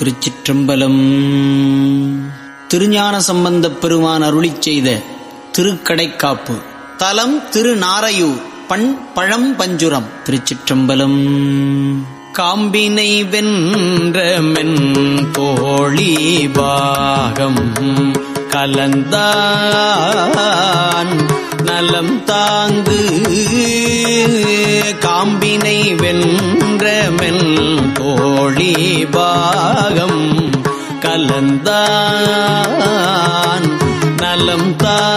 திருச்சிற்றம்பலம். திருஞான சம்பந்தப் பெருமான் அருளி செய்த திருக்கடைக்காப்பு. தலம் திருநாரையூர் பண் பழம் பஞ்சுரம் திருச்சிற்றம்பலம். காம்பினை வென்ற மென் பாகம் கலந்தான். நலம் தாங்கு. காம்பினை வென்றமென் தோழி பாகம் கலந்தான். நலம் தாங்கு.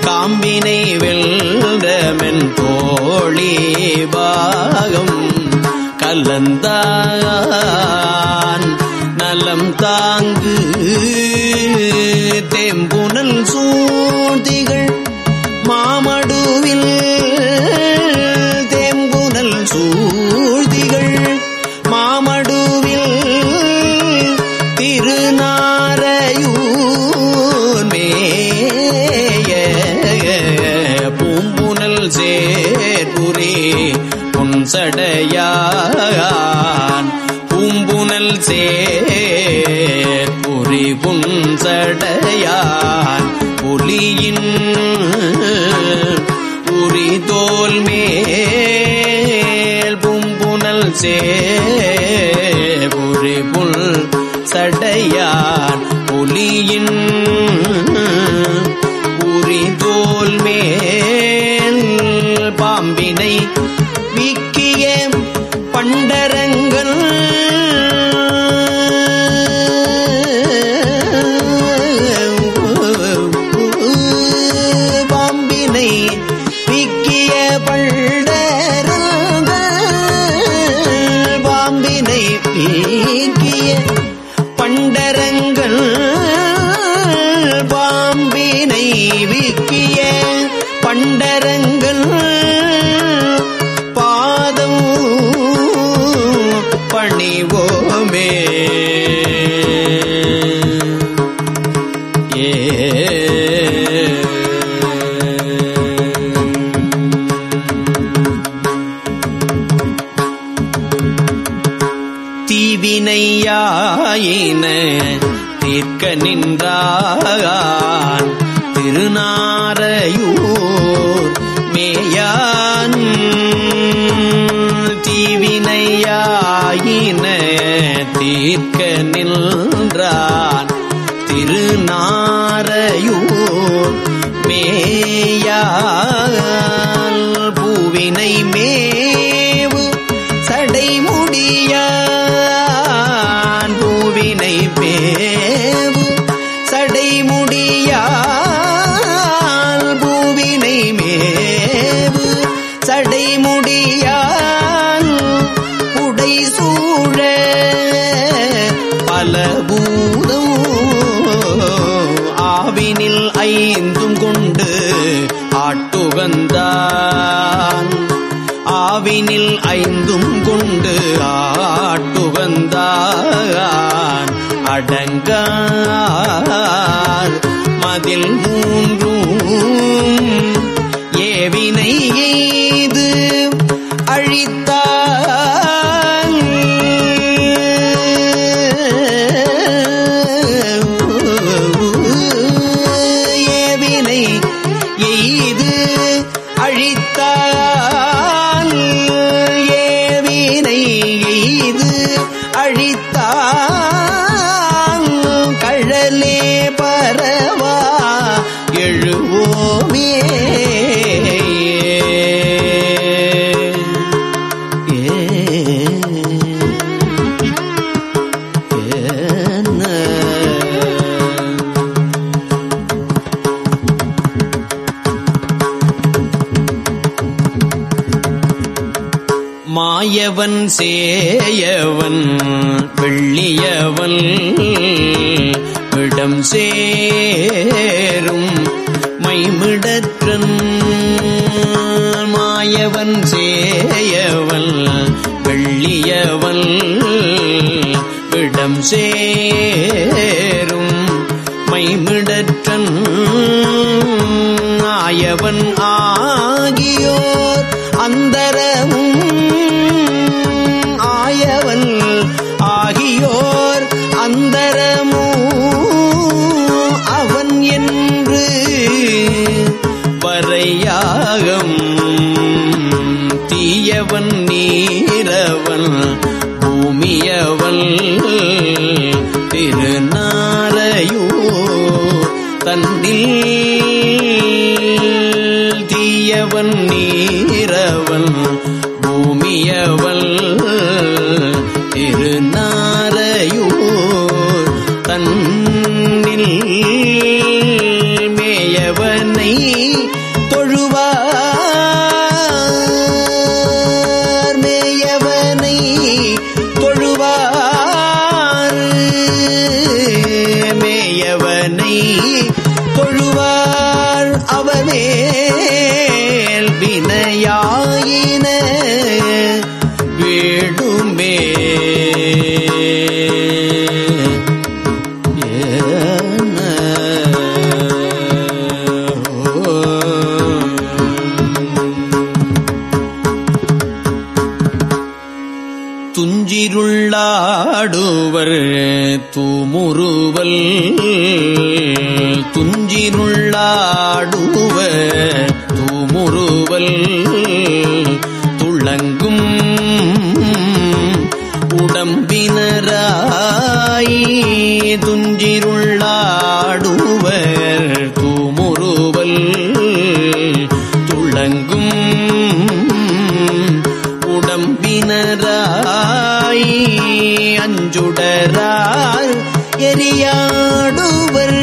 காம்பினை வென்றமென் தோழி பாகம் கலந்தான். நலம் தாங்கு. தேம்புனல் சூழ் ஒளியின் உரிதோல் மேல் பும்புனல் சேரி புல் சடையான் புலியின் பணிவோமே நின்றான். திருநாரையூர் மேயால் பூவினை மே ஐந்தும் கொண்டு ஆட்டுகந்தான் ஆவினில் ஐந்தும் கொண்டு ஆட்டுகந்தான் அடங்கார் மதில் மூன்றும் ஏவினை சேயவன் வெள்ளியவன் விடம் சேரும் மைமிடற்றன் மாயவன் சேயவன் வெள்ளியவன் விடம் சேரும் மைமிடற்றன் ஆயவன் ஆகியோர் துஞ்சிருள்ளாடுவர் தூமுருவல். துஞ்சிருள்ளாடுவ தூமுருவல். துளங்கும் உடம்பினராய் துஞ்சிருள்ளாடுவர் அஞ்சுடரார் எரியாடுவர்.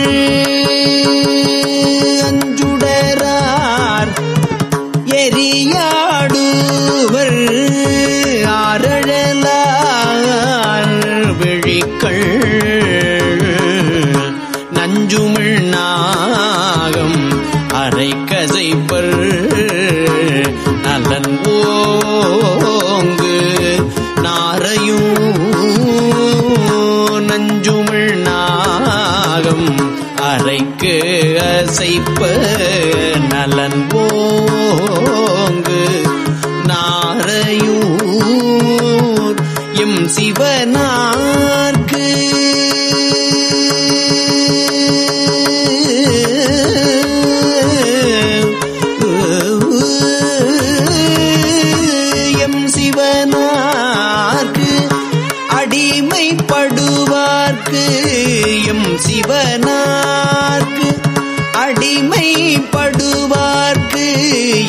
அரைக்கு அசைப்ப நலன் ஓங்கு நாரையூர். எம் சிவனா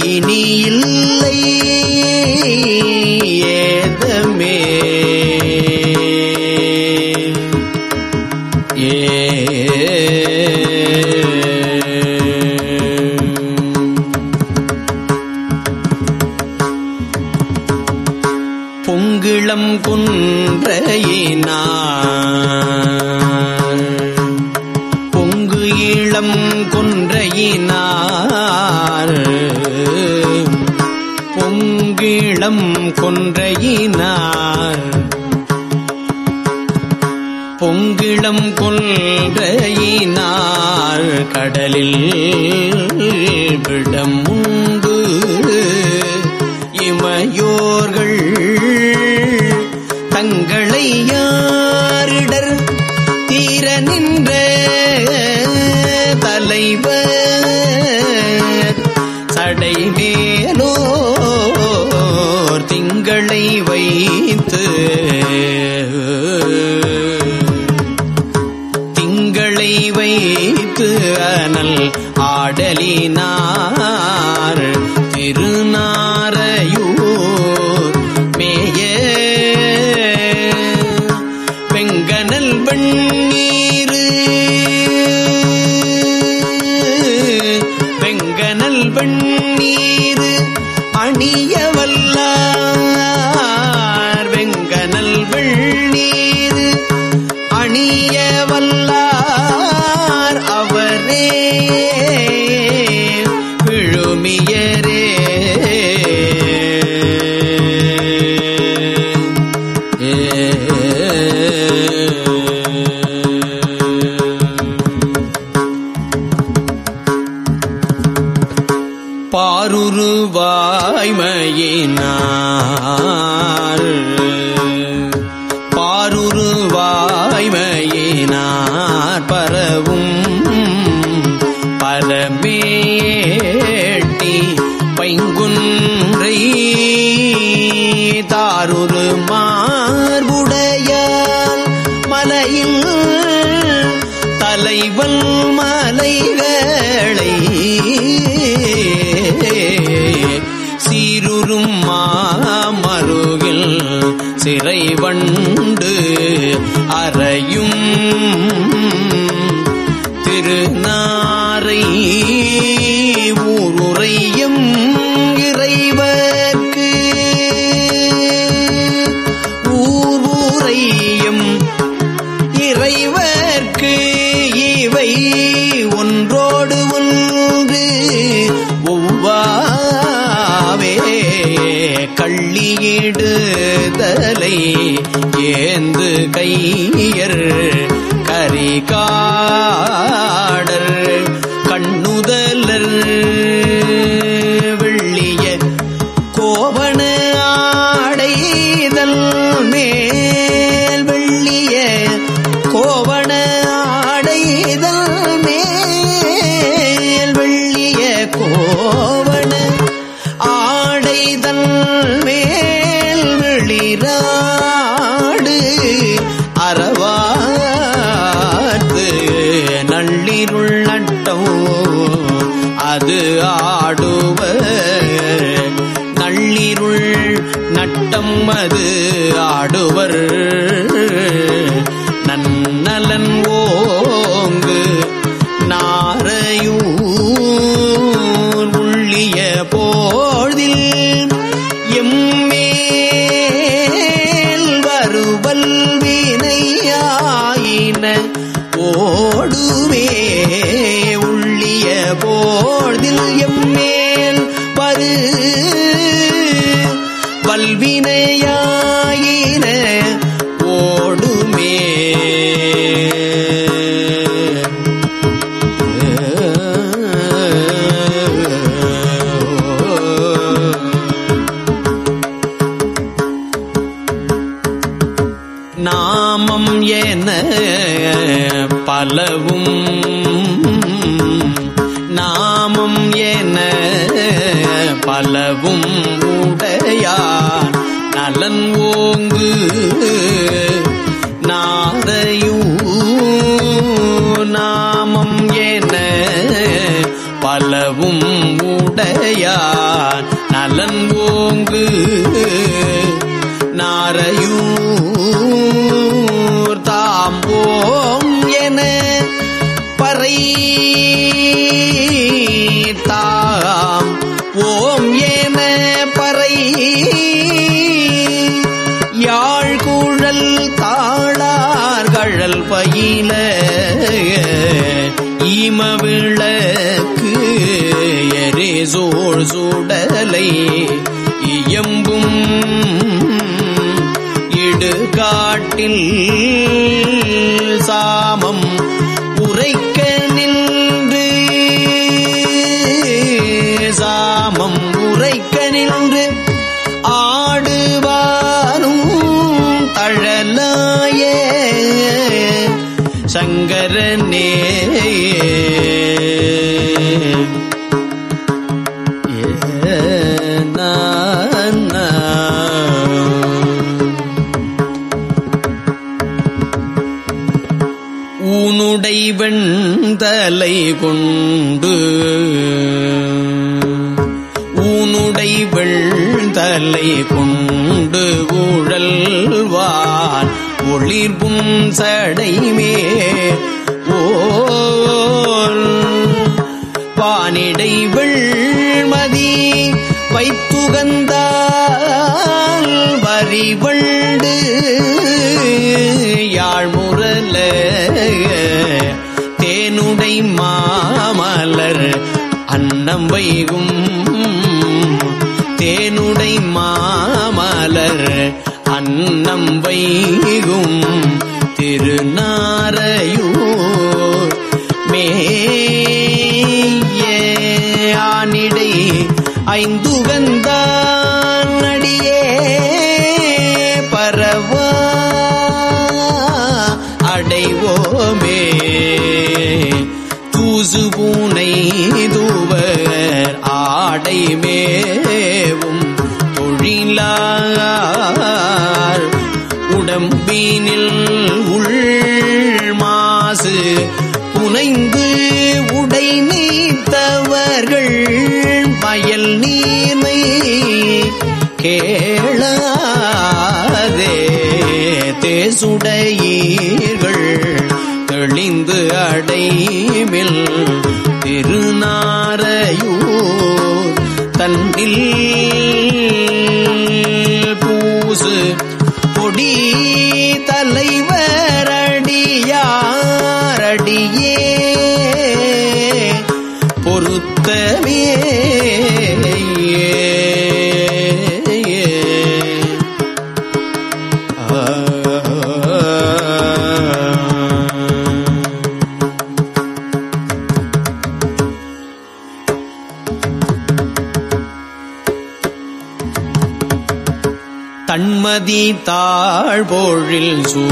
இனி இல்லை ஏதமே பொங்கிளம் குன்றையினார் பொங்கு இளம் கொன்றையினார் பொங்கிளம் கொன்றையினார். பொங்கிளம் கொன்றையினார். கடலில் விடம் உண்டு. இமையோர்கள் தங்களையா வைத்து அனல் ஆடலினார். ஆரொரு மார்புடையால் மலையில் தலைவன் மலைகளை சீருறும் மாமருகில் சிறைவண்டு அறையும் கையர் நட்டம் அது ஆடுவர். நாமம் என பலவும் நாமம் என பலவும் உடையார். நலன் ஓங்கு நாரையூ நாமம் என பலவும் உடையார். இடுகாட்டில் வெள்தலை கொண்டு ஊழல்வான் ஒளிர்பும் சடைமே ஓர் பானிடை வெள்மதி வைத்துகந்தால் வரிவண்டு யாழ்முரல தேனுடை மாமலர் அன்னம் வைகும் தேனுடை மாமலர் அன்னம் வைகும் திருநாரையூர். மேய ஆனிடை பொருத்தமே தன்மதி தாழ்பொழில் சூ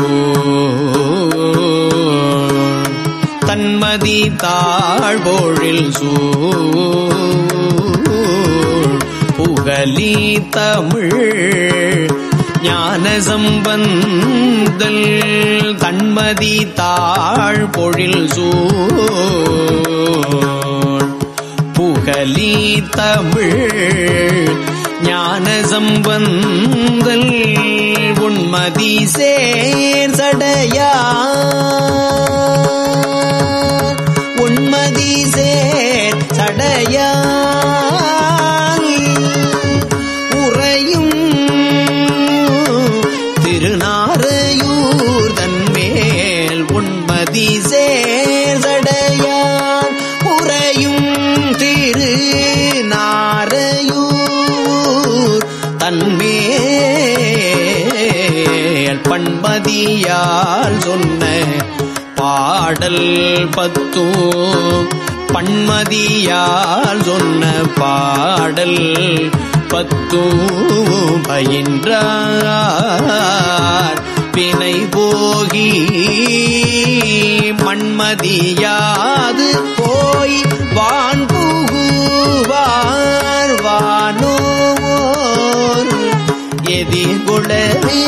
தாழ்பொழில் சூழ் புகலி தமிழ் ஞான சம்பந்தல் தன்மதி தாழ்பொழில் சூழ் புகலி தமிழ் ஞான சம்பந்தல் உண்மதி சேர் சடையா சடையா உறையும் திருநாரையூர் தன்மேல் உண்மதி சேர் உறையும் திரு நாரையூர் தன்மேல் பண்பதியால் சொன்ன பாடல் பத்தூ பண்மதியால் சொன்ன பாடல் பத்தூ பயின்றார். பிணை போகி மண்மதியாது போய் வான் புகுவார். வானோர் எதிர்கொள்ளவே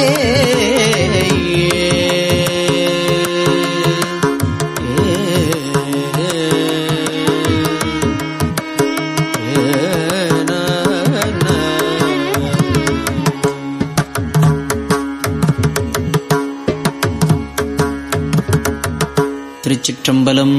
திருச்சிற்றம்பலம்